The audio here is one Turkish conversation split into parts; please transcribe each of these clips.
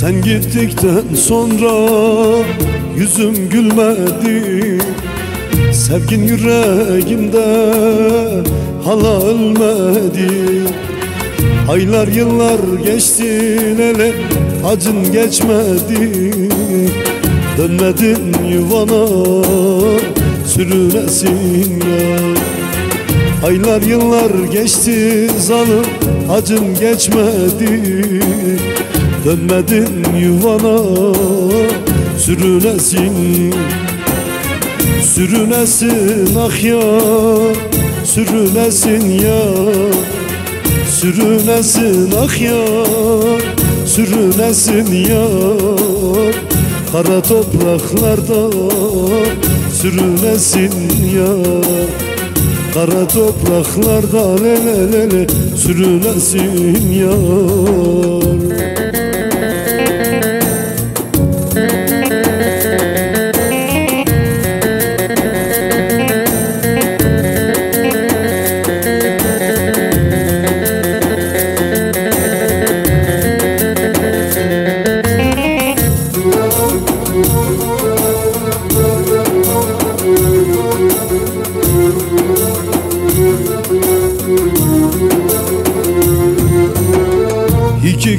Sen gittikten sonra yüzüm gülmedi. Sevgin yüreğimde hala ölmedi. Aylar yıllar geçti lele acın geçmedi. Dönmedin yuvana sürünesin ya. Aylar yıllar geçti zanım acım geçmedi Dönmedin yuvana sürünesin. Sürünesin ah ya Sürünesin ya. Sürünesin ah ya Sürünesin ya. Kara topraklarda Sürünesin ya. Kara topraklarda lele lele Sürünesin ya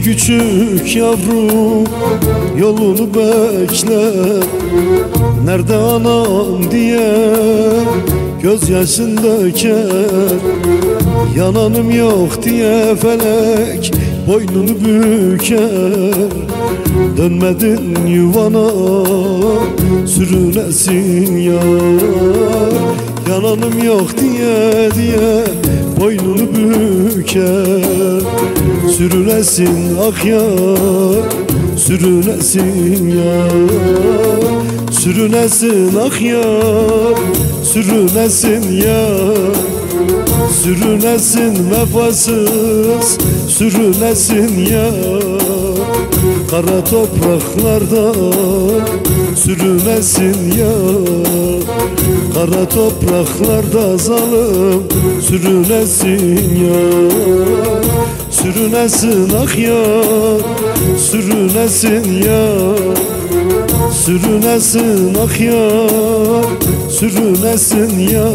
küçük yavrum yolunu bekler Nerede anam diye gözyaşın döker Yananım yok diye felek boynunu büker. Dönmedin yuvana sürünesin ya Yananım yok diye diye boynunu büker Sürünesin ah ya Sürünesin ya Sürünesin ah ya Sürünesin ya Sürünesin vefasız Sürünesin ya Kara topraklarda Sürünesin ya Kara topraklarda zalim Sürünesin ya Sürünesin ah ya Sürünesin ya Sürünesin ah ya Sürünesin ya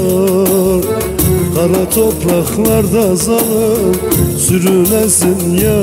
Kara topraklarda zalim Sürünesin ya